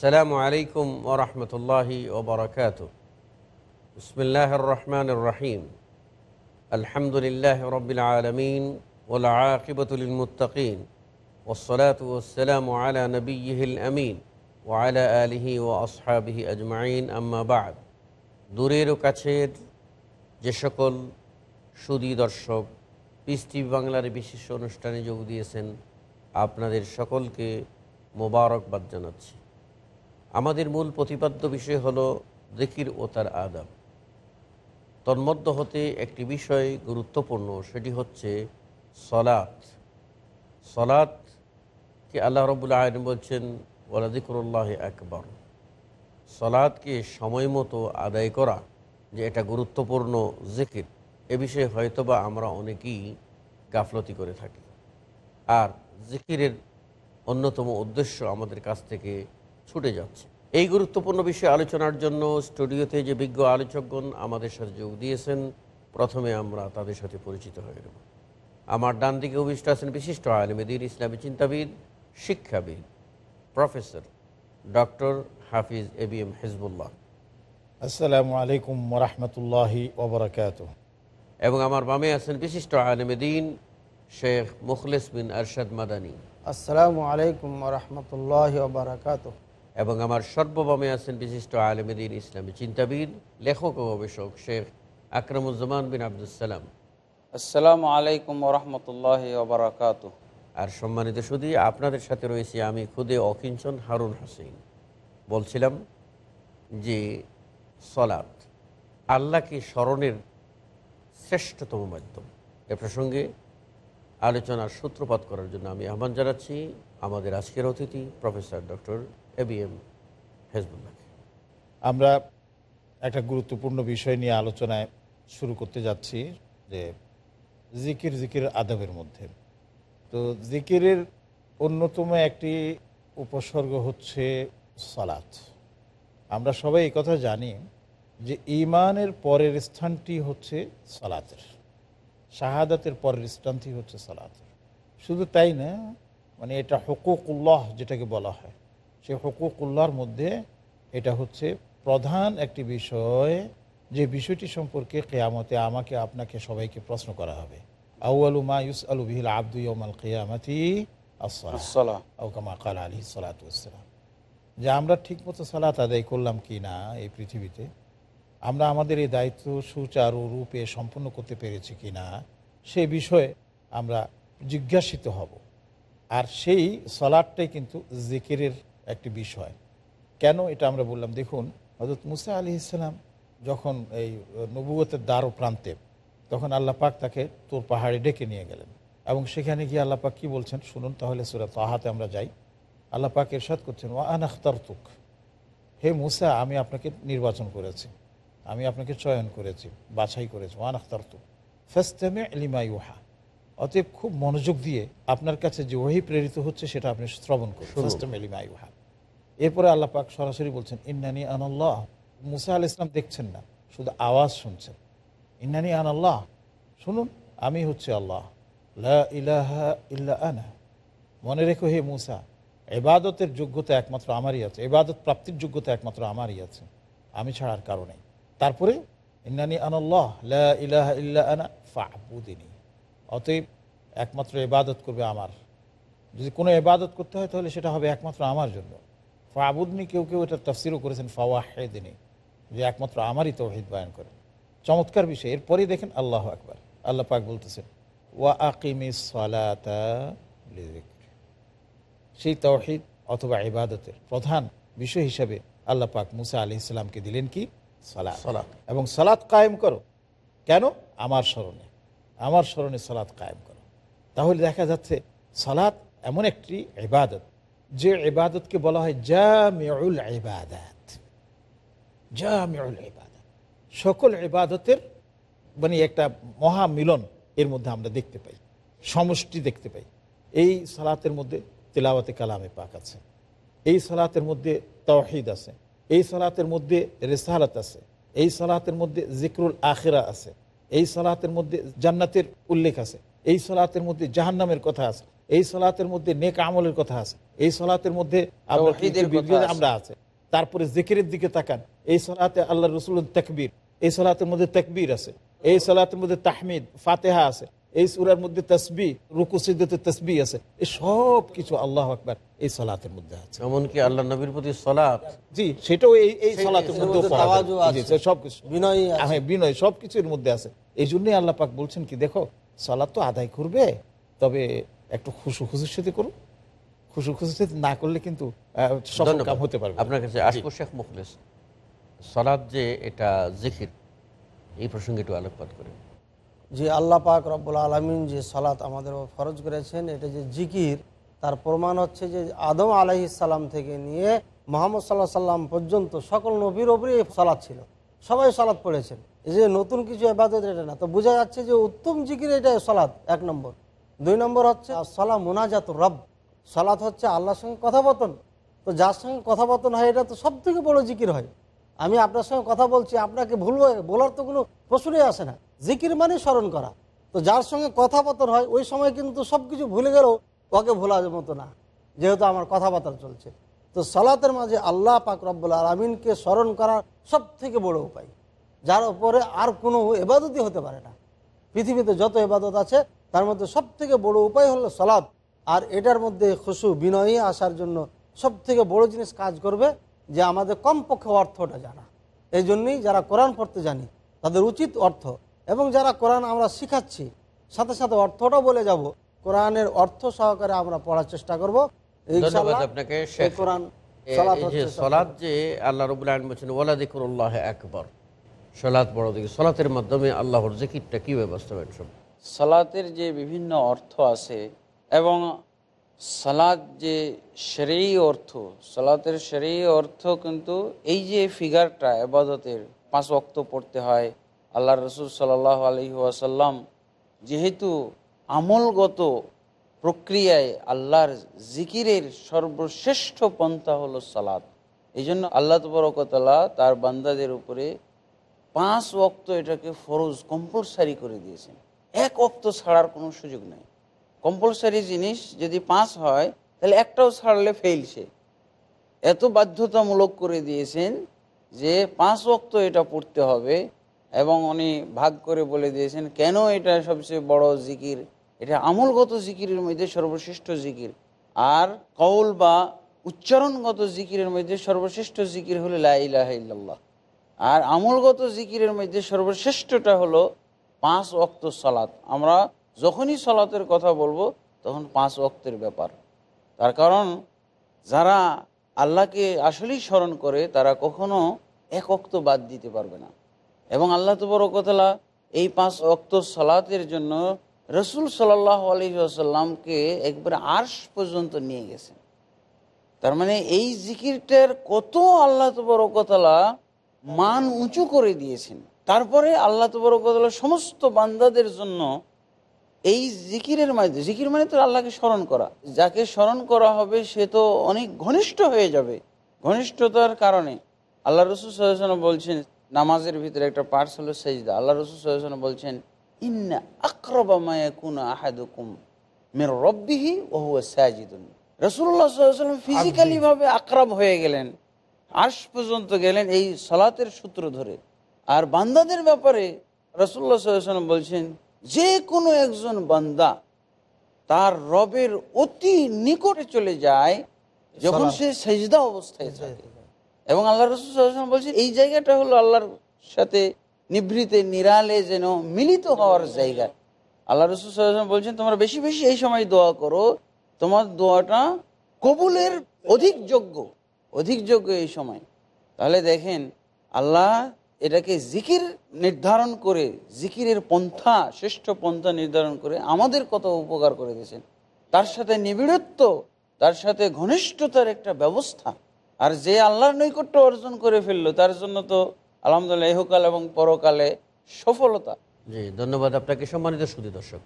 আসসালামু আলাইকুম ও ওরহমতুল্লাহি ওবরাকাত বিসমিল্লাহ রহমান রহিম আলহামদুলিল্লাহ রবিল আলমিন ওলাকিবতুলমতকিন ওসলাত ওসালাম আলা নবীল আমিন ও ওয়ালা আলহি ও আসহাবিহি আজমাইন। আম্মাবাদ দূরের কাছের যে সকল সুদী দর্শক পিস বাংলার বিশিষ্ট অনুষ্ঠানে যোগ দিয়েছেন, আপনাদের সকলকে মোবারকবাদ জানাচ্ছি। আমাদের মূল প্রতিপাদ্য বিষয় হল জিকির ও তার আদাব। তন্মধ্য হতে একটি বিষয় গুরুত্বপূর্ণ, সেটি হচ্ছে সলাত সলাৎকে আল্লাহ রবুল্লা আয়ন বলছেন ওয়ালাদিকুরুল্লাহ একবার সলাৎকে সময় মতো আদায় করা, যে এটা গুরুত্বপূর্ণ জিকির, এ বিষয়ে হয়তোবা আমরা অনেকেই গাফলতি করে থাকি। আর জিকিরের অন্যতম উদ্দেশ্য আমাদের কাছ থেকে ছুটে যাচ্ছে। এই গুরুত্বপূর্ণ বিষয়ে আলোচনার জন্য স্টুডিওতে যে বিজ্ঞ আলোচকগণ আমাদের সাথে যোগ দিয়েছেন প্রথমে আমরা তাদের সাথে পরিচিত হয়ে নেব। আমার ডান দিকে অভিষ্ট আছেন বিশিষ্ট আলমেদিন ইসলামী চিন্তাবিদ শিক্ষাবিদ professor doctor Hafiz A B M Hizbullah. আসসালামু আলাইকুম ওরহমতুল্লাহি ওবরাকাত এবং আমার বামে আছেন বিশিষ্ট আলমেদিন শেখ মুখলেস বিন আরশাদ মাদানী। আসসালামু আলাইকুম রহমতুল্লাহ এবং আমার সর্ববামে আছেন বিশিষ্ট আলমেদিন ইসলামী চিন্তাবিদ লেখক ও গবেষক শেখ আকরামুজ্জামান বিন আবদুসালাম আসসালামু আলাইকুম রহমতুল্লাহ বারাকাত আর সম্মানিত শুধু আপনাদের সাথে রয়েছি আমি খুদে অকিঞ্চন হারুন হোসেন। বলছিলাম যে সলাৎ আল্লাহকে স্মরণের শ্রেষ্ঠতম মাধ্যম। এ প্রসঙ্গে আলোচনার সূত্রপাত করার জন্য আমি আহ্বান জানাচ্ছি আমাদের আজকের অতিথি professor doctor A B M হেজবুল্লাহকে আমরা একটা গুরুত্বপূর্ণ বিষয় নিয়ে আলোচনায় শুরু করতে যাচ্ছি, যে জিকির জিকির আদবের মধ্যে। তো জিকিরের অন্যতম একটি উপসর্গ হচ্ছে সালাত। আমরা সবাই এই কথা জানি যে ইমানের পরের স্থানটি হচ্ছে সালাতের। শাহাদাতের পরের স্থানটি হচ্ছে সালাতের। শুধু তাই না মানে এটা হকুকুল্লাহ যেটাকে বলা হয়। সেই হকুকুল্লাহর মধ্যে এটা হচ্ছে প্রধান একটি বিষয় যে বিষয়টি সম্পর্কে কেয়ামতে আমাকে আপনাকে সবাইকে প্রশ্ন করা হবে। আউআলু মা ইউস আলু বিহিল আব্দু ইয়মাল কেয়ামতি আসসালাম আউকামা কাল আলী সালাতাম যে আমরা ঠিকমতো সালাত আদায় করলাম কি না এই পৃথিবীতে আমরা আমাদের এই দায়িত্ব সুচারু রূপে সম্পন্ন করতে পেরেছি কি না সে বিষয়ে আমরা জিজ্ঞাসিত হব। আর সেই সলাটটাই কিন্তু জিকিরের একটি বিষয়। কেন এটা আমরা বললাম? দেখুন হজরত মুসা আলি ইসলাম যখন এই নবুয়তের দ্বার প্রান্তে, তখন আল্লাহ পাক তাকে তোর পাহাড়ে ডেকে নিয়ে গেলেন। এবং সেখানে গিয়ে আল্লাহ পাক কী বলছেন? শুনুন তাহলে সুরা তাহাতে আমরা যাই। আল্লাহ পাক এরশাদ করছেন ও আনাখতার তুক হে মুসা, আমি আপনাকে নির্বাচন করেছি। আমি আপনাকে চয়ন করেছি, বাছাই করেছি। ওয়ান আখতার তুক ফাস্তামে লিমা ইউহা। অতএব খুব মনোযোগ দিয়ে আপনার কাছে যে ওহি প্রেরিত হচ্ছে সেটা আপনি শ্রবণ করুন। এরপরে আল্লাহ পাক সরাসরি বলছেন ইন্নানি আনাল্লাহ মুসা আল ইসলাম দেখছেন না শুধু আওয়াজ শুনছেন। ইন্নানি আনাল্লাহ শুনুন আমি হচ্ছে আল্লাহ। লা ইলাহা ইল্লা আনা। মনে রেখো হে মুসা এবাদতের যোগ্যতা একমাত্র আমারই আছে এবাদত প্রাপ্তির যোগ্যতা একমাত্র আমারই আছে। আমি ছাড়ার কারণে তারপরে ইন্নানি আনাল্লাহ লা ইলাহা ইল্লা আনা। ফাবুদিনী। অতএব একমাত্র এবাদত করবে আমার। যদি কোনো এবাদত করতে হয় তাহলে সেটা হবে একমাত্র আমার জন্য। ফাবুদনি কেউ কেউ এটা তফসিরও করেছেন ফাওয়াহেদিনী যে একমাত্র আমারই তৌহিদ বয়ান করে চমৎকার বিষয়। এরপরেই দেখেন আল্লাহ আকবার। আল্লাহ পাক বলতেছেন ওয়া আকিমি সালাতা। সেই তৌহিদ অথবা ইবাদতের প্রধান বিষয় হিসাবে আল্লাহ পাক মুসা আলি ইসলামকে দিলেন কি? সালাত। এবং সালাত কায়েম করো। কেন? আমার স্মরণে। আমার স্মরণে সালাত কায়েম করো। তাহলে দেখা যাচ্ছে সালাত এমন একটি ইবাদত, যে ইবাদতকে বলা হয় জামিউল ইবাদাত। জামিউল ইবাদত। সকল ইবাদতের মানে একটা মহা মিলন এর মধ্যে আমরা দেখতে পাই, সমষ্টি দেখতে পাই। এই সালাতের মধ্যে তেলাওয়াতে কালামে পাক আছে, এই সালাতের মধ্যে তৌহিদ আছে, এই সালাতের মধ্যে রেসালাত আছে, এই সালাতের মধ্যে জিক্রুল আখেরা আছে এই সালাতের মধ্যে জান্নাতের উল্লেখ আছে। এই সালাতের মধ্যে জাহান্নামের কথা আছে। এই সালাতের মধ্যে নেক আমলের কথা আছে। এই সালাতের মধ্যে আমরা আছে। তারপরে জিকিরের দিকে তাকান। এই সলাতে আল্লাহ রসুল তকবীর। এই সালাতের মধ্যে তকবীর আছে। এই সালাতের মধ্যে তাহমিদ ফাতেহা আছে। এই সুরার মধ্যে তসবি রুকু সিদ্ধতে তসবি আছে। এই সব কিছু আল্লাহ আকবার এই সলাতের মধ্যে আছে। এমনকি আল্লাহ নবীর প্রতি সলাপ জি সেটাও এই এই সালাতের মধ্যে মধ্যে তাওয়াজু আছে। সব কিছু বিনয়ী হ্যাঁ বিনয় সব কিছুর মধ্যে আছে। এই জন্যই আল্লাহ পাক বলছেন কি দেখো সালাত তো আদায় করবে তবে একটু খুশু খুশির সাথে করুন খুশু খুশির সাথে না করলে কিন্তু সফল কাম হতে পারবে আপনার কাছে আসব শেখ মুখলেস। সলাদ যে এটা জিকির এই প্রসঙ্গে একটু আলোকপাত করেন। যে আল্লাহ পাক রব্বুল আলমিন যে সালাত আমাদের ফরজ করেছেন, এটা যে জিকির, তার প্রমাণ হচ্ছে যে আদম আলাহি সাল্লাম থেকে নিয়ে মোহাম্মদ সাল্লাহ সাল্লাম পর্যন্ত সকল নবীর ওপরই সালাদ ছিল। সবাই সালাদ পড়েছেন। এই যে নতুন কিছু এবাদত এটা না। তো বোঝা যাচ্ছে যে উত্তম জিকির এটা সালাদ এক নম্বর। দুই নম্বর হচ্ছে সলা মোনাজাত রব। সালাত হচ্ছে আল্লাহর সঙ্গে কথাবতন তো যার সঙ্গে কথাবতন হয়, এটা তো সব থেকে বড় জিকির হয়। আমি আপনার সঙ্গে কথা বলছি, আপনাকে ভুলবো বলার তো কোনো প্রশ্নই আসে না। জিকির মানে স্মরণ করা। তো যার সঙ্গে কথাবার্তা হয়, ওই সময় কিন্তু সব কিছু ভুলে গেলেও ওকে ভোলার মতো না, যেহেতু আমার কথাবার্তা চলছে। তো সালাতের মাঝে আল্লাহ পাক রব্বুল আলমিনকে স্মরণ করার সব থেকে বড় উপায়, যার উপরে আর কোনো এবাদতই হতে পারে না। পৃথিবীতে যত এবাদত আছে, তার মধ্যে সব থেকে বড় উপায় হলো সালাদ আর এটার মধ্যে খুশু বিনয়ী আসার জন্য সব থেকে বড় জিনিস কাজ করবে যে আমাদের কমপক্ষে অর্থটা জানা। এই জন্যই যারা কোরআন পড়তে জানি, তাদের উচিত অর্থ এবং যারা কোরআন আমরা শিখাচ্ছি সাথে সাথে অর্থটা বলে যাব। কোরআনের অর্থ সহকারে আমরা পড়ার চেষ্টা করব। আপনাকে কোরআন সালাত যে সলাদ যে আল্লাহ রবুল্লাহ বলছেন ওলা একবার সলাদ বড় দিকে সলাতের মাধ্যমে আল্লাহর জিকিরটা কীভাবে বাস্তবায়ন সম্ভব সালাতের যে বিভিন্ন অর্থ আছে এবং সালাদ যে সেরেই অর্থ সালাতের সেরেই অর্থ কিন্তু এই যে ফিগারটা এবাদতের পাঁচ অক্ত পড়তে হয় আল্লাহ রসুল সাল্লাহ আলহি ওয়াসাল্লাম যেহেতু আমলগত প্রক্রিয়ায় আল্লাহর জিকিরের সর্বশ্রেষ্ঠ পন্থা হলো সালাদ এই জন্য আল্লাহ তবরকতলা তার বান্দাদের উপরে পাঁচ অক্ত এটাকে ফরজ কম্পালসারি করে দিয়েছেন। এক অক্ত ছাড়ার কোনো সুযোগ নেই। কম্পালসারি জিনিস যদি পাঁচ হয়, তাহলে একটাও ছাড়লে ফেল সে। এত বাধ্যতামূলক করে দিয়েছেন যে পাঁচ অক্ত এটা পড়তে হবে। এবং উনি ভাগ করে বলে দিয়েছেন, কেন এটা সবচেয়ে বড় জিকির? এটা আমলগত জিকিরের মধ্যে সর্বশ্রেষ্ঠ জিকির। আর কৌল বা উচ্চারণগত জিকিরের মধ্যে সর্বশ্রেষ্ঠ জিকির হলো লাহ আর আমলগত জিকিরের মধ্যে সর্বশ্রেষ্ঠটা হলো পাঁচ অক্ত সালাত। আমরা যখনই সালাতের কথা বলব, তখন পাঁচ অক্তের ব্যাপার। তার কারণ, যারা আল্লাহকে আসলেই স্মরণ করে, তারা কখনো এক অক্ত বাদ দিতে পারবে না। এবং আল্লাহ তবরকতলা এই পাঁচ অক্ত সলাতের জন্য রসুল সাল্লাহ আলহিহাসাল্লামকে একবারে আর্শ পর্যন্ত নিয়ে গেছেন। তার মানে এই জিকিরটার কত আল্লাহ তবরকতলা মান উঁচু করে দিয়েছেন। তারপরে আল্লাহ তবরকতলা সমস্ত বান্দাদের জন্য এই জিকিরের মাধ্যমে, জিকির মানে তো আল্লাহকে স্মরণ করা। যাকে স্মরণ করা হবে সে তো অনেক ঘনিষ্ঠ হয়ে যাবে। ঘনিষ্ঠতার কারণে আল্লাহ রসুল বলছেন নামাজের ভিতরে একটা পার্টস হলো সেজদা। আল্লাহ রসুল সাল্লাম বলছেন ইন্না আক্রবা মায়াকুনা আহাদুকুম মের রব্বিহি ওহুয়া সাজিদুন। রসুল্লাহ সাল্লাম ফিজিক্যালি ভাবে হয়ে গেলেন। আশ পর্যন্ত গেলেন এই সলাতের সূত্র ধরে। আর বান্দাদের ব্যাপারে রসুল্লাহ সাল্লাম বলছেন যে কোনো একজন বান্দা তার রবের অতি নিকটে চলে যায় যখন সে সেজদা অবস্থায় থাকে। এবং আল্লাহ রসুল বলছেন, এই জায়গাটা হলো আল্লাহর সাথে নিভৃতে, নিরালে যেন মিলিত হওয়ার জায়গা। আল্লাহ রসুল বলছেন, তোমরা বেশি বেশি এই সময় দোয়া করো, তোমার দোয়াটা কবুলের অধিক যোগ্য অধিক যোগ্য এই সময়। তাহলে দেখেন, আল্লাহ এটাকে জিকির নির্ধারণ করে, জিকিরের পন্থা, শ্রেষ্ঠ পন্থা নির্ধারণ করে আমাদের কত উপকার করে দিয়েছেন। তার সাথে নিবিড়ত্ব, তার সাথে ঘনিষ্ঠতার একটা ব্যবস্থা। আর যে আল্লাহর নৈকট্য অর্জন করে ফেলল তার জন্য তো আলহামদুলিল্লাহ ইহকাল এবং পরকালে সফলতা। জি ধন্যবাদ আপনাকে সম্মানিত সুদী দর্শক।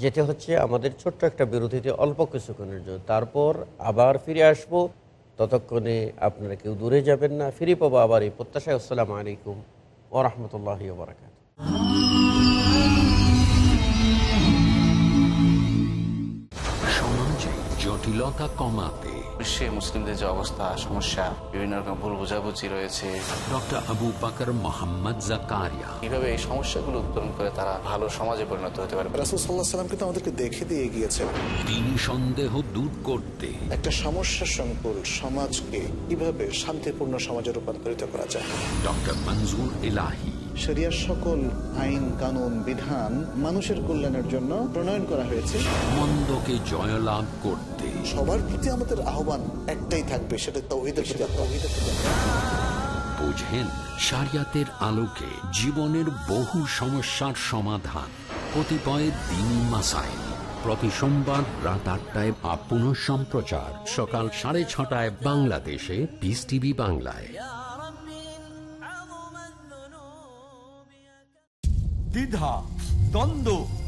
যেতে হচ্ছে আমাদের ছোট্ট একটা বিরতিতে অল্প কিছুক্ষণের জন্য। তারপর আবার ফিরে আসব। ততক্ষণে আপনারা কেউ দূরে যাবেন না। ফিরে পাবো আবার এই প্রত্যাশায়। আসসালামু আলাইকুম ও রহমতুল্লাহ বারাকাত জটিলতা কমাতে বিশ্বে মুসলিমদের যে অবস্থা সমস্যা বিভিন্ন রকম ভুল বোঝাবুঝি রয়েছে। ডক্টর আবু বাকর মোহাম্মদ জাকারিয়া কীভাবে এই সমস্যাগুলো উত্তরণ করে তারা ভালো সমাজে পরিণত হতে পারে? রাসুল সাল্লাহ সাল্লাম কিন্তু আমাদেরকে দেখে দিয়ে গিয়েছেন তিনি সন্দেহ দূর করতে। একটা সমস্যা সংকুল সমাজকে কীভাবে শান্তিপূর্ণ সমাজে রূপান্তরিত করা যায়? ডক্টর মঞ্জুর এলাহি শরিয়ার সকল আইন কানুন বিধান মানুষের কল্যাণের জন্য প্রণয়ন করা হয়েছে। মন্দকে জয়লাভ করতে। সবার প্রতি আমাদের আহ্বান একটাই থাকবে সেটা তৌহিদের প্রতি। তৌহিদের প্রতি। বুঝেন শরিয়াতের আলোকে জীবনের বহু সমস্যার সমাধান। কতিপয় দিন মাসাইল। প্রতি সোমবার রাত আটটায় বা পুনঃ সম্প্রচার। সকাল সাড়ে ছটায় বাংলাদেশে পিস টিভি বাংলায়। দ্বিধা দ্বন্দ্ব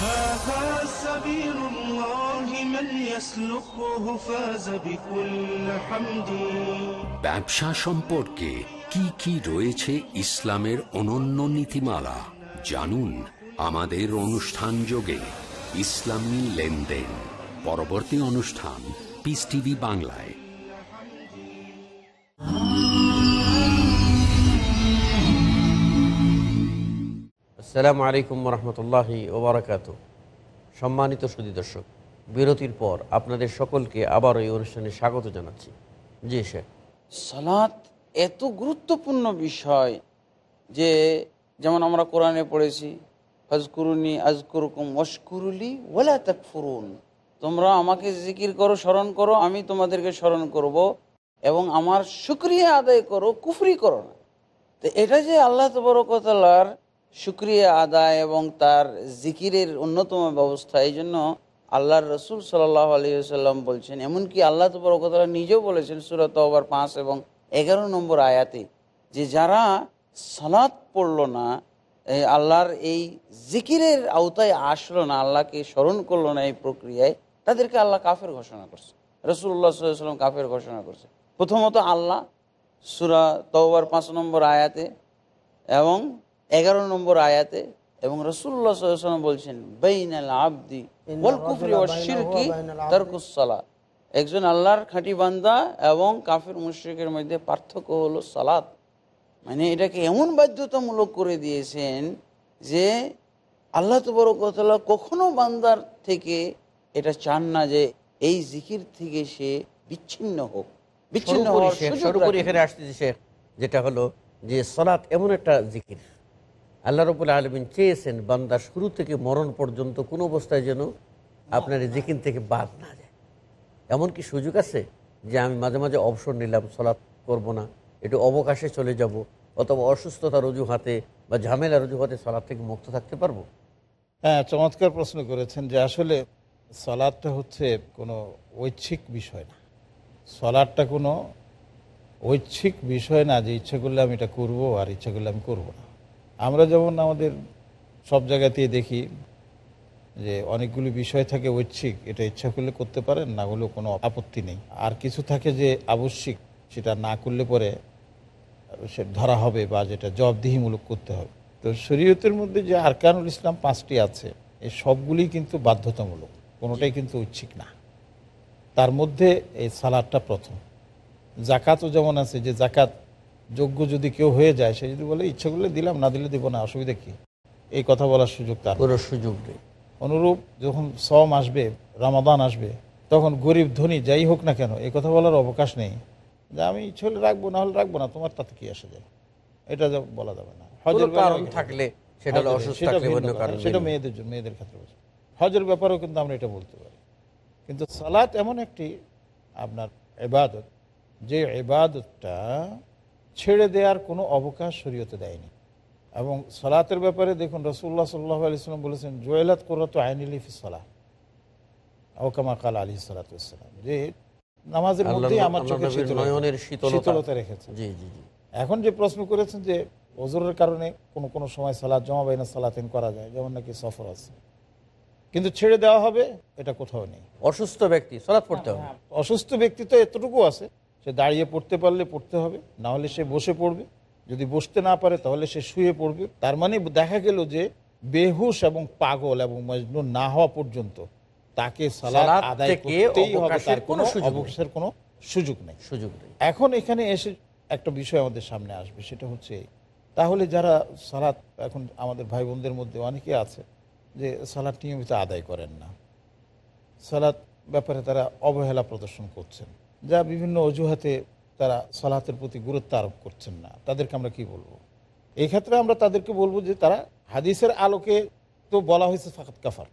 هذا سبيل الله من يسلكه فاز بكل حمد ব্যবসা সম্পর্কে কি কি রয়েছে ইসলামের অনন্য নীতিমালা জানুন আমাদের অনুষ্ঠান যোগে ইসলামী লেনদেন পরবর্তী অনুষ্ঠান পিস টিভি বাংলায় আসসালামু আলাইকুম রহমতুল্লাহি ওবরাকাত সম্মানিত সুদী দর্শক, বিরতির পর আপনাদের সকলকে আবার এই অনুষ্ঠানে স্বাগত জানাচ্ছি। জি, শেখ। সালাত এত গুরুত্বপূর্ণ বিষয় যে যেমন আমরা কোরআনে পড়েছি, ফজকুরুনি আজকুরকুম ওয়াশকুরুলি ওলা তাকফুরুন। তোমরা আমাকে জিকির করো, স্মরণ করো, আমি তোমাদেরকে স্মরণ করব এবং আমার শুক্রিয়া আদায় করো, কুফরি করো না। তো এটা যে আল্লাহ তবরকতালার শুক্রিয়া আদায় এবং তার জিকিরের অন্যতম ব্যবস্থা, এই জন্য আল্লাহর রসুল সাল্লাহ আলিয়াল্লাম বলছেন, এমনকি আল্লাহ তবরকতালা নিজেও বলেছেন সুরত ওভার পাঁচ এবং এগারো নম্বর আয়াতে যে যারা সালাত পড়ল না আল্লাহর এই জিকিরের আওতায় আসলো না, আল্লাহকে স্মরণ করল না এই প্রক্রিয়ায়, তাদেরকে আল্লাহ কাফের ঘোষণা করছে। রসুল্লাহ সাল্লাম কাফের ঘোষণা করছে। প্রথমত আল্লাহ সুরা তওবার পাঁচ নম্বর আয়াতে এবং এগারো নম্বর আয়াতে এবং রসুল্লাহ সাল্লাম বলছেন বেইনাল আবদি ওয়াল কুফরি শিরকি সালাত। একজন আল্লাহর খাঁটি বান্দা এবং কাফির মুশরিকের মধ্যে পার্থক্য হলো সালাত। মানে এটাকে এমন বাধ্যতামূলক করে দিয়েছেন যে আল্লাহ তবরকতলা কখনো বান্দার থেকে এটা চান না যে এই জিকির থেকে সে বিচ্ছিন্ন হোক। বিচ্ছিন্ন হওয়ার এখানে আসতেছে যেটা হলো যে সলাৎ এমন একটা জিকির। আল্লাহ রবুল আলমিন চেয়েছেন, বান্দা শুরু থেকে মরণ পর্যন্ত কোনো অবস্থায় যেন আপনার জিকির থেকে বাদ না যায়। এমন কি সুযোগ আছে যে আমি মাঝে মাঝে অবসর নিলাম সলাৎ করব না, একটু অবকাশে চলে যাব, অথবা অসুস্থতার অজুহাতে বা ঝামেলার অজুহাতে সলাৎ থেকে মুক্ত থাকতে পারব? হ্যাঁ চমৎকার প্রশ্ন করেছেন যে আসলে সলাদটা হচ্ছে কোনো ঐচ্ছিক বিষয় না। সলাদটা কোনো ঐচ্ছিক বিষয় না যে ইচ্ছা করলে আমি এটা করব আর ইচ্ছা করলে আমি করব না। আমরা যেমন আমাদের সব জায়গাতেই দেখি যে অনেকগুলি বিষয় থাকে ঐচ্ছিক, এটা ইচ্ছা করলে করতে পারেন, না হলেও কোনো আপত্তি নেই। আর কিছু থাকে যে আবশ্যিক, সেটা না করলে পরে সে ধরা হবে বা যেটা জবাবদিহিমূলক করতে হবে। তো শরীয়তের মধ্যে যে আরকানুল ইসলাম পাঁচটি আছে এই সবগুলি কিন্তু বাধ্যতামূলক, কোনোটাই কিন্তু ঐচ্ছিক না। তার মধ্যে এই সালাদটা প্রথম। জাকাতও যেমন আছে, যে জাকাত যোগ্য যদি কেউ হয়ে যায় সে যদি বলে ইচ্ছা করলে দিলাম না দিলে দেবো না অসুবিধা কি? এই কথা বলার সুযোগ তার কোনো সুযোগ নেই। অনুরূপ যখন সম আসবে রামাদান আসবে তখন গরিব ধনী যাই হোক না কেন এই কথা বলার অবকাশ নেই। যে আমি ইচ্ছে হলে রাখব না হলে রাখব না তোমার তাতে কি আসে যায়? এটা বলা যাবে না। হজের কারণ থাকলে সেটা। মেয়েদের জন্য মেয়েদের ক্ষেত্রে হজের ব্যাপারেও কিন্তু আমরা এটা বলতে পারি। কিন্তু সালাত এমন একটি আপনার এবাদত যে এবাদতটা ছেড়ে দেওয়ার কোনো অবকাশ শরীয়তে দেয়নি। এবং সালাতের ব্যাপারে দেখুন রসুল্লাহ সাল্লাহ আলিয়াল্লাম বলেছেন জয়েলাত করতো আইনিল ফি সালাহ। ওকামা কাল আলী সালাতাম যে নামাজের মধ্যেই আমার চোখে শীতলতা- নয়নের শীতলতা- শীতলতা রেখেছে। জি জি জি। এখন যে প্রশ্ন করেছেন যে ওজোরের কারণে কোনো কোনো সময় সালাদ জমা বাইনা সালাতেন করা যায় যেমন নাকি সফর আছে। কিন্তু ছেড়ে দেওয়া হবে এটা কোথাও নেই। অসুস্থ ব্যক্তি সলাৎ পড়তে হবে। অসুস্থ ব্যক্তি তো এতটুকু আছে। সে দাঁড়িয়ে পড়তে পারলে পড়তে হবে না হলে সে বসে পড়বে। যদি বসতে না পারে তাহলে সে শুয়ে পড়বে। তার মানে দেখা গেল যে বেহুশ এবং পাগল এবং মজনুন না হওয়া পর্যন্ত তাকে সালাদ সালাত আদায় করতেই হবে তার কোনো কোনো সুযোগ নেই। অবকাশের কোনো সুযোগ নেই। সুযোগ নেই। এখন এখানে এসে একটা বিষয় আমাদের সামনে আসবে সেটা হচ্ছে তাহলে যারা সালাদ এখন আমাদের ভাই বোনদের মধ্যে অনেকে আছে যে সালাদ নিয়মিত আদায় করেন না। সালাদ ব্যাপারে তারা অবহেলা প্রদর্শন করছেন। যা বিভিন্ন অজুহাতে তারা সালাতের প্রতি গুরুত্ব আরোপ করছেন না। তাদেরকে আমরা কি বলব? এই ক্ষেত্রে আমরা তাদেরকে বলব যে তারা হাদিসের আলোকে তো বলা হয়েছে ফাকাত কাফার।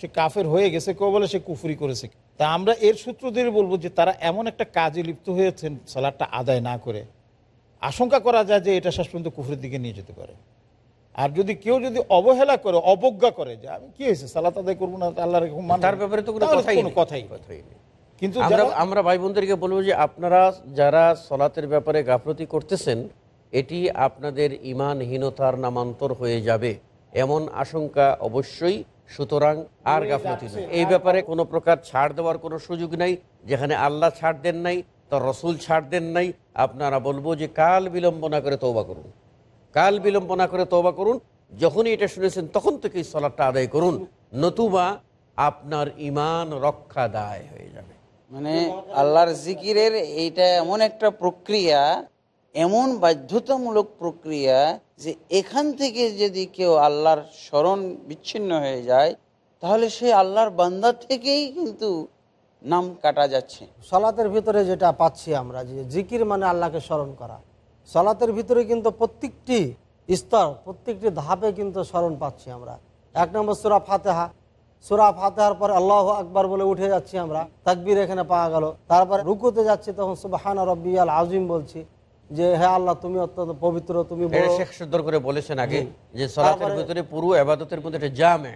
সে কাফের হয়ে গেছে কেউ বলে সে কুফরি করেছে। তা আমরা এর সূত্র দিয়ে বলব যে তারা এমন একটা কাজে লিপ্ত হয়েছেন সালাদটা আদায় না করে। আশঙ্কা করা যায় যে এটা শেষ পর্যন্ত কুফরের দিকে নিয়ে যেতে পারে। আর যদি কেউ যদি অবহেলা করে অবজ্ঞা করে যে আমি কি হয়েছে সালাত আদায় করব না আল্লাহ তার ব্যাপারে তো কোনো কথাই কথাই কথাই নেই। কিন্তু আমরা আমরা ভাই বোনদেরকে বলব যে আপনারা যারা সলাতের ব্যাপারে গাফলতি করতেছেন এটি আপনাদের ইমানহীনতার নামান্তর হয়ে যাবে। এমন আশঙ্কা অবশ্যই সুতরাং আর গাফলতি নয়। এই ব্যাপারে কোনো প্রকার ছাড় দেওয়ার কোনো সুযোগ নাই যেখানে আল্লাহ ছাড় দেন নাই তো রসুল ছাড় দেন নাই। আপনারা বলব যে কাল বিলম্ব না করে তৌবা করুন। কাল বিলম্ব না করে তৌবা করুন। যখনই এটা শুনেছেন তখন থেকেই সলাটটা আদায় করুন। নতুবা আপনার ইমান রক্ষা দায় হয়ে যাবে। মানে আল্লাহর জিকিরের এইটা এমন একটা প্রক্রিয়া, এমন বাধ্যতামূলক প্রক্রিয়া যে এখান থেকে যদি কেউ আল্লাহর স্মরণ বিচ্ছিন্ন হয়ে যায়, তাহলে সে আল্লাহর বান্দা থেকেই কিন্তু নাম কাটা যাচ্ছে। সলাতের ভিতরে যেটা পাচ্ছি আমরা, যে জিকির মানে আল্লাহকে স্মরণ করা। সলাতের ভিতরে কিন্তু প্রত্যেকটি স্তর, প্রত্যেকটি ধাপে কিন্তু স্মরণ পাচ্ছি আমরা। এক নম্বর সুরা ফাতেহা। সুরা ফাতেহার পরে আল্লাহ আকবার বলে উঠে যাচ্ছি আমরা। তাকবির এখানে পাওয়া গেল। তারপরে রুকুতে যাচ্ছি তখন সুবাহান রব্বিয়াল আজিম বলছি যে হ্যাঁ আল্লাহ তুমি অত্যন্ত পবিত্র তুমি শেখ সুন্দর করে বলেছেন আগে যে সলাতের ভিতরে পুরো আবাদতের মধ্যে একটা জামে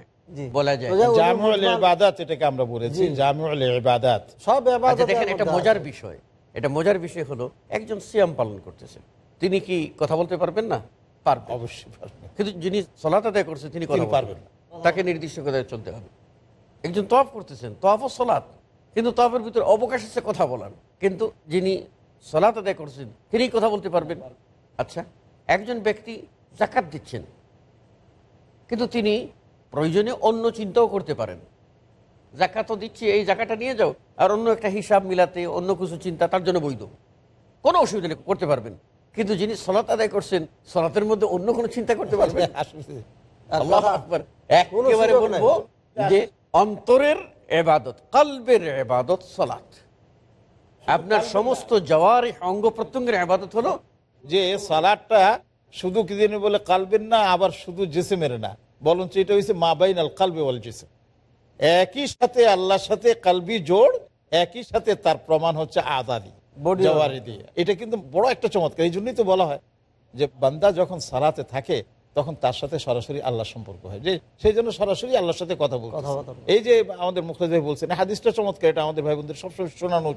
বলা যায়। তো যাই হোক, জামিউল মুসলমান- ইবাদাত এটাকে আমরা বলেছি জামিউল ইবাদাত। সব আচ্ছা দেখেন একটা মজার বিষয়। এটা মজার বিষয় হলো একজন সিয়াম পালন করতেছেন। তিনি কি কথা বলতে পারবেন না? পারবেন। অবশ্যই কিন্তু যিনি সলাত আদায় করছেন তিনি কথা পারবেন পারবেন তাকে নির্দিষ্ট করে চলতে হবে। একজন তফ করতেছেন তফ ও সলাৎ। কিন্তু তফের ভিতরে অবকাশ আছে কথা বলার। কিন্তু যিনি সলাত আদায় করছেন, তিনি কথা বলতে পারবেন। আচ্ছা একজন ব্যক্তি জাকাত দিচ্ছেন, কিন্তু তিনি প্রয়োজনে অন্য চিন্তাও করতে পারেন। জাকাতও দিচ্ছি, এই জায়গাটা নিয়ে যাও, আর অন্য একটা হিসাব মিলাতে, অন্য কিছু চিন্তা, তার জন্য বৈধ। কোনো অসুবিধা নেই, করতে পারবেন। কিন্তু যিনি সলাত আদায় করছেন, সলাতের মধ্যে অন্য কোনো চিন্তা করতে পারবেন? আল্লাহ আকবার। একেবারে বলব যে অন্তরের এবাদত কলবের এবাদত সলাত। আপনার সমস্ত জওয়ার অঙ্গ প্রত্যঙ্গের এবাদত হলো যে সালাদটা শুধু কি দিনে বলে কালবেন না আবার শুধু জেসেমের না। বরঞ্চ এটা হয়েছে মা বাইন আল কালবে বল জেসেম। একই সাথে আল্লাহর সাথে কালবি জোড় একই সাথে তার প্রমাণ হচ্ছে আদাদি জওয়ারি। দিয়ে। এটা কিন্তু বড় একটা চমৎকার এই জন্যই তো বলা হয় যে বান্দা যখন সালাতে থাকে তখন তার সাথে সরাসরি আল্লাহ সম্পর্ক হয়। যে সেই জন্য সরাসরি আল্লাহর সাথে কথা বলতে এই যে আমাদের মুখতাজ বলছেন হাদিসটা চমৎকার এটা আমাদের ভাই বোনদের সবসময় শোনানো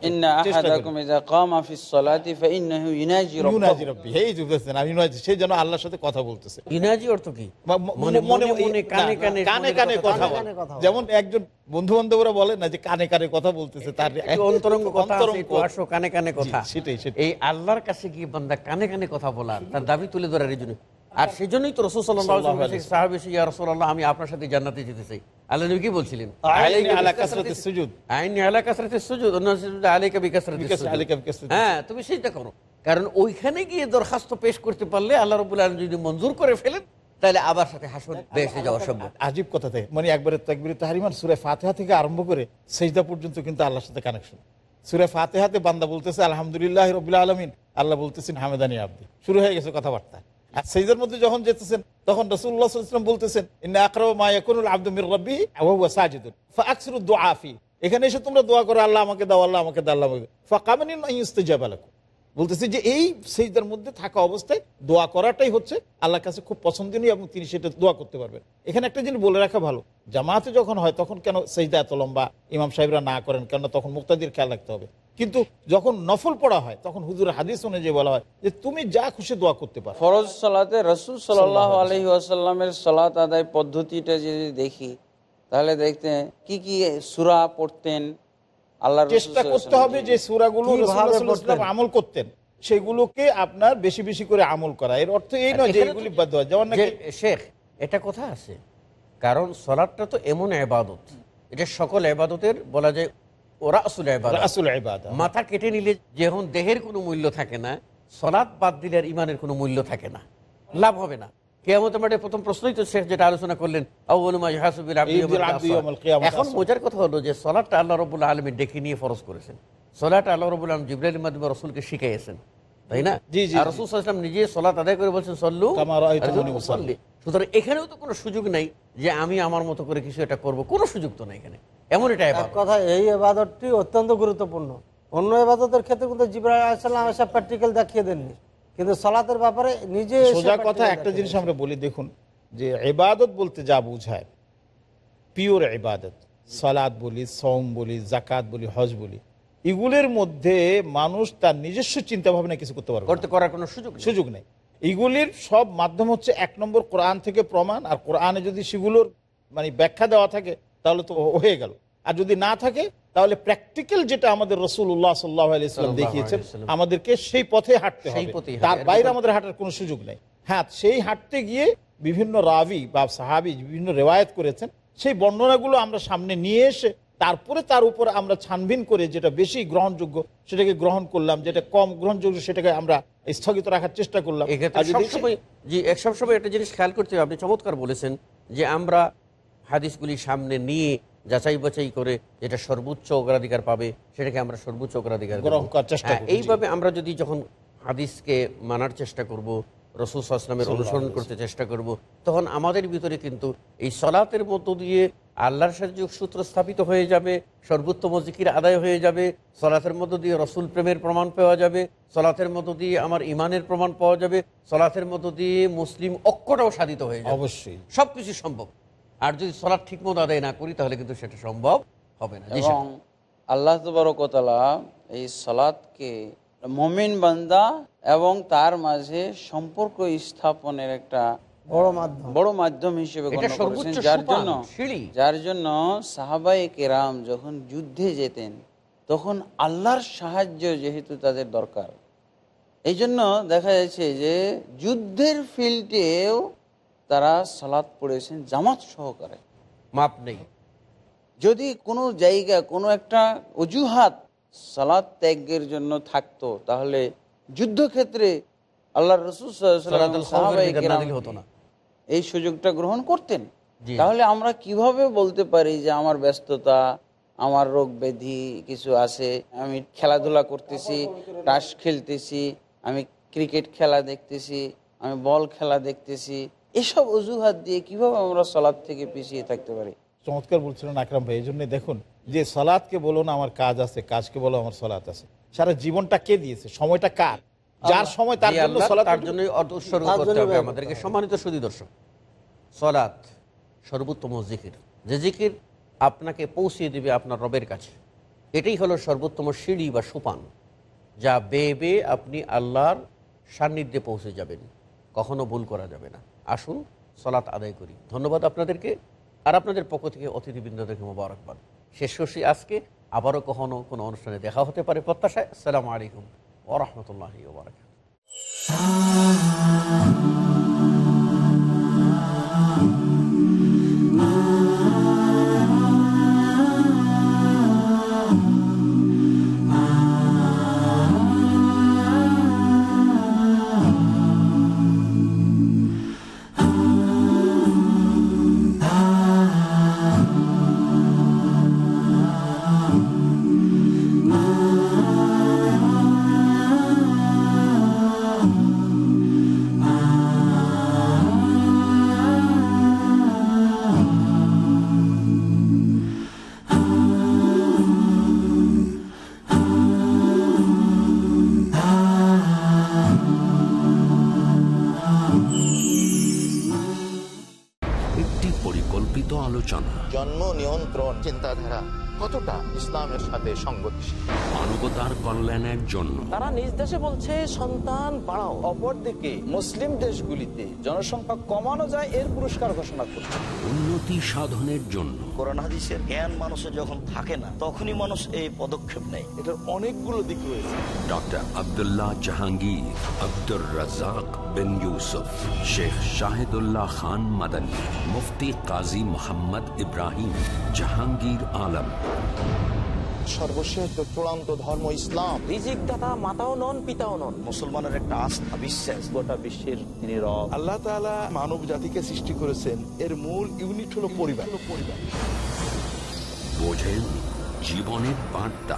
সেই জন্য আল্লাহর সাথে কথা বলতেছে। যেমন একজন বন্ধু বান্ধবরা বলে না যে কানে কানে কথা বলতেছে তার কানে কানে কথা। সেটাই এই আল্লাহর কাছে গিয়ে বান্দা কানে কানে কথা বলা তার দাবি তুলে ধরার জন্য আর সেজন্যই তো রসুল সাল্লাহ ইয়া আমি আপনার সাথে জান্নাতে যেতে চাই। আল্লাহ নবী কি বলছিলেন? আইনি আলা সুজুদ। আলা হ্যাঁ তুমি সেটা করো। কারণ ওইখানে গিয়ে দরখাস্ত পেশ করতে পারলে আল্লাহ রবুল আলম যদি মঞ্জুর করে ফেলেন তাহলে আবার সাথে হাসন বেসে যাওয়া সম্ভব। আজীব কথা থাকে মানে একবারে তাকবির তাহারিমান সুরে ফাতেহা থেকে আরম্ভ করে সেজদা পর্যন্ত কিন্তু আল্লাহর সাথে কানেকশন সুরে ফাতেহাতে বান্দা বলতেছে আলহামদুলিল্লাহ রবিল্লা আলমিন। আল্লাহ বলতেছেন হামেদানি আব্দি। শুরু হয়ে গেছে কথাবার্তা। আর সেইদের মধ্যে যখন যেতেছেন, তখন রসুল্লাহ বলতেছেন ফাআকসিরু এখানে এসে তোমরা দোয়া করো, আল্লাহ আমাকে দাও, আল্লাহ আমাকে দাও, আল্লাহ আমাকে লাকুম। বলতেছে যে এই সেইদার মধ্যে থাকা অবস্থায় দোয়া করাটাই হচ্ছে আল্লাহর কাছে খুব পছন্দনীয় এবং তিনি সেটা দোয়া করতে পারবেন। এখানে একটা জিনিস বলে রাখা ভালো, জামাতে যখন হয় তখন কেন সেইদা এত লম্বা ইমাম সাহেবরা না করেন? কেন তখন মুক্তাদির খেয়াল রাখতে হবে। কিন্তু যখন নফল পড়া হয় তখন হুজুর হাদিস অনুযায়ী বলা হয় যে তুমি যা খুশি দোয়া করতে পারো। ফরজ সালাতে রসুল সাল্লাহ আলহি আসাল্লামের সালাত আদায় পদ্ধতিটা যদি দেখি তাহলে দেখতে কি কি সুরা পড়তেন আল্লাহ চেষ্টা করতে হবে যে সুরাগুলো আমল করতেন সেগুলোকে আপনার বেশি বেশি করে আমল করা। এর অর্থ এই নয় যে এগুলি বাদ দেওয়া। যেমন নাকি শেখ এটা কথা আছে? কারণ সলাদটা তো এমন এবাদত এটা সকল এবাদতের বলা যায় ওরা আসলে এবাদত মাথা কেটে নিলে যখন দেহের কোনো মূল্য থাকে না সলাৎ বাদ দিলে আর ইমানের কোনো মূল্য থাকে না। লাভ হবে না। মাঠে প্রথম প্রশ্নই তো শেখ যেটা আলোচনা করলেন এখন কথা হলো যে আল্লাহ রবুল্লাহ আলমী ডেকে নিয়ে ফরজ করেছেন। সলাট আল্লাহ রবুল আলম জিব্রাইল মাধ্যমে রসুলকে শিখাইয়েছেন। তাই না? আর রসুল সাল্লাম নিজে সলাত আদায় করে বলছেন সল্লু। সুতরাং এখানেও তো কোনো সুযোগ নাই যে আমি আমার মতো করে কিছু একটা করব। কোনো সুযোগ তো নাই এখানে। এমন এটা এক কথা এই এবাদতটি অত্যন্ত গুরুত্বপূর্ণ। অন্য এবাদতের ক্ষেত্রে কিন্তু জিব্রাহ আলাইসাল্লাম এসব প্র্যাকটিক্যাল দেখিয়ে দেননি। কিন্তু সালাতের ব্যাপারে নিজে সোজা কথা একটা জিনিস আমরা বলি দেখুন যে এবাদত বলতে যা বোঝায় পিওর এবাদত। সালাদ বলি সম বলি জাকাত বলি হজ বলি এগুলির মধ্যে মানুষ তার নিজস্ব চিন্তা ভাবনা কিছু করতে পারবে। করতে করার কোনো সুযোগ সুযোগ নেই। এগুলির সব মাধ্যম হচ্ছে এক নম্বর কোরআন থেকে প্রমাণ আর কোরআনে যদি সেগুলোর মানে ব্যাখ্যা দেওয়া থাকে তাহলে তো হয়ে গেল। আর যদি না থাকে তাহলে প্র্যাকটিক্যাল যেটা আমাদের রসুল্লাহ সাল্লাহ সাল্লাল্লাহু দেখিয়েছেন আমাদেরকে সেই পথে হাঁটতে হবে। তার বাইরে আমাদের হাঁটার কোনো সুযোগ নেই। হ্যাঁ সেই হাঁটতে গিয়ে বিভিন্ন রাবি বা সাহাবি বিভিন্ন রেওয়ায়ত করেছেন। সেই বর্ণনাগুলো আমরা সামনে নিয়ে এসে তারপরে তার উপর আমরা ছানভিন করে যেটা বেশি গ্রহণযোগ্য সেটাকে গ্রহণ করলাম যেটা কম গ্রহণযোগ্য সেটাকে আমরা স্থগিত রাখার চেষ্টা করলাম। সবসময় একটা জিনিস খেয়াল করতে হবে। আপনি চমৎকার বলেছেন যে আমরা হাদিসগুলি সামনে নিয়ে যাচাই বাছাই করে যেটা সর্বোচ্চ অগ্রাধিকার পাবে সেটাকে আমরা সর্বোচ্চ অগ্রাধিকার গ্রহণ করার চেষ্টা হ্যাঁ। এইভাবে আমরা যদি যখন হাদিসকে মানার চেষ্টা করব রসুল আসলামের অনুসরণ করতে চেষ্টা করব তখন আমাদের ভিতরে কিন্তু এই সলাতের মধ্য দিয়ে আল্লাহর সাথে সূত্র স্থাপিত হয়ে যাবে সর্বোত্তম জিকির আদায় হয়ে যাবে সলাতের মধ্য দিয়ে রসুল প্রেমের প্রমাণ পাওয়া যাবে সলাতের মধ্য দিয়ে আমার ইমানের প্রমাণ পাওয়া যাবে সলাতের মধ্য দিয়ে মুসলিম অক্ষটাও সাধিত হয়ে যাবে। অবশ্যই। সব কিছু সম্ভব। আর যদি সলাৎ ঠিক মতো আদায় না করি তাহলে কিন্তু সেটা সম্ভব হবে না। এবং আল্লাহ তবরকতলা এই সালাদকে মমিন বান্দা এবং তার মাঝে সম্পর্ক স্থাপনের একটা বড় মাধ্যম। বড় মাধ্যম হিসেবে যার জন্য যার জন্য সাহাবাই কেরাম যখন যুদ্ধে যেতেন তখন আল্লাহর সাহায্য যেহেতু তাদের দরকার। এই জন্য দেখা যাচ্ছে যে যুদ্ধের ফিল্ডেও তারা সালাদ পড়েছেন জামাত সহকারে। মাপ নেই। যদি কোনো জায়গা কোনো একটা অজুহাত সালাদ ত্যাগের জন্য থাকতো তাহলে যুদ্ধক্ষেত্রে আল্লাহ রসুল। এই সুযোগটা গ্রহণ করতেন। তাহলে আমরা কীভাবে বলতে পারি যে আমার ব্যস্ততা আমার রোগ ব্যাধি কিছু আছে আমি খেলাধুলা করতেছি টাস খেলতেছি আমি ক্রিকেট খেলা দেখতেছি আমি বল খেলা দেখতেছি এসব অজুহাত দিয়ে কীভাবে আমরা সালাদ থেকে পিছিয়ে থাকতে পারি? চমৎকার বলছিলেন আকরাম ভাই এই জন্য দেখুন যে সলাৎকে বলো না আমার কাজ আছে কাজকে বলো আমার সলাৎ আছে। সারা জীবনটা কে দিয়েছে? সময়টা কার? যার সময় তার জন্য তার জন্য উৎসর্গ করতে হবে আমাদেরকে। সম্মানিত সুদী দর্শক সলাৎ সর্বোত্তম জিকির। যে জিকির আপনাকে পৌঁছিয়ে দিবে আপনার রবের কাছে। এটাই হলো সর্বোত্তম সিঁড়ি বা সোপান যা বেয়ে বেয়ে আপনি আল্লাহর সান্নিধ্যে পৌঁছে যাবেন। কখনো ভুল করা যাবে না। আসুন, সলাৎ আদায় করি। ধন্যবাদ আপনাদেরকে। আর আপনাদের পক্ষ থেকে অতিথিবৃন্দদেরকে মোবারকবাদ। শেষ করছি আজকে। আবারও কখনো কোনো অনুষ্ঠানে দেখা হতে পারে প্রত্যাশায়। আসসালামু আলাইকুম ওরহমতুল্লাহ ওবরাকাত জন্য। তারা নিজ দেশে বলছে সন্তান বাড়াও। অপরদিকে মুসলিম দেশগুলিতে জনসংখ্যা কমানো যায় এর পুরস্কার ঘোষণা করছে। উন্নতি সাধনের জন্য। কোরআন হাদিসের জ্ঞান মানুষের যখন থাকে না তখনই মানুষ এই পদক্ষেপ নেয়। এটার অনেকগুলো দিক রয়েছে। ডক্টর আবদুল্লাহ জাহাঙ্গীর আব্দুর রাজাক বিন ইউসুফ শেখ শাহিদুল্লাহ খান মাদানী মুফতি কাজী মোহাম্মদ ইব্রাহিম জাহাঙ্গীর আলম। সর্বশেষ চূড়ান্ত ধর্ম ইসলাম। রিজিক দাতা মাতাও নন পিতাও নন। মুসলমানের একটা আস্থা বিশ্বাস। গোটা বিশ্বের তিনি রব। আল্লাহ তাআলা মানব জাতিকে সৃষ্টি করেছেন। এর মূল ইউনিট হলো পরিবার। পরিবার বোঝেন জীবনের বার্তা।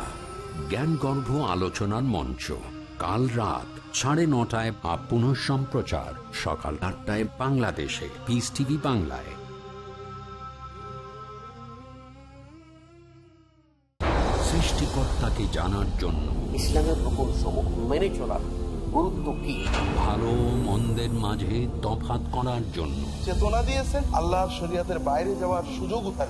জ্ঞানগর্ভ আলোচনার মঞ্চ। কাল রাত সাড়ে নটায় বা পুনঃ সম্প্রচার সকাল আটটায় বাংলাদেশে। পিস টিভি বাংলায়। সৃষ্টিকর্তাকে জানার জন্য। ইসলামের রকম সমূহ মেনে চলার গুরুত্ব কি? ভালো মন্দের মাঝে তফাত করার জন্য। চেতনা দিয়েছেন আল্লাহর শরীয়তের বাইরে যাওয়ার সুযোগ তার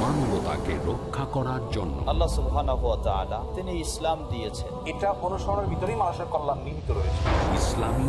মানবতাকে রক্ষা করার জন্য। আল্লাহ সুবহানাহু ওয়া তাআলা তিনি ইসলাম দিয়েছেন। এটা অনুসরণের ভিতরেই মানুষের কল্যাণ নিহিত রয়েছে। ইসলামী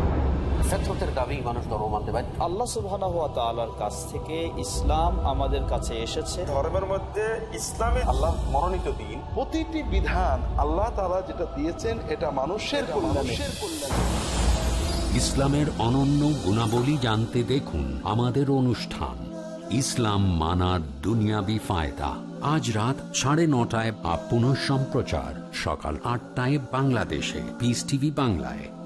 ফেতরতের দাবি মানুষ ধর্ম মানতে বাধ্য। আল্লাহ তাআলার কাছ থেকে ইসলাম আমাদের কাছে এসেছে। ধর্মের মধ্যে ইসলামে আল্লাহ মনোনীত দিন। প্রতিটি বিধান আল্লাহ তাআলা যেটা দিয়েছেন এটা মানুষের কল্যাণে। ইসলামের অনন্য গুণাবলী জানতে দেখুন আমাদের অনুষ্ঠান। ইসলাম মানার দুনিয়াবি ফায়দা। আজ রাত সাড়ে নটায় বা পুনঃ সম্প্রচার সকাল আটটায় বাংলাদেশে। পিস টিভি বাংলায়।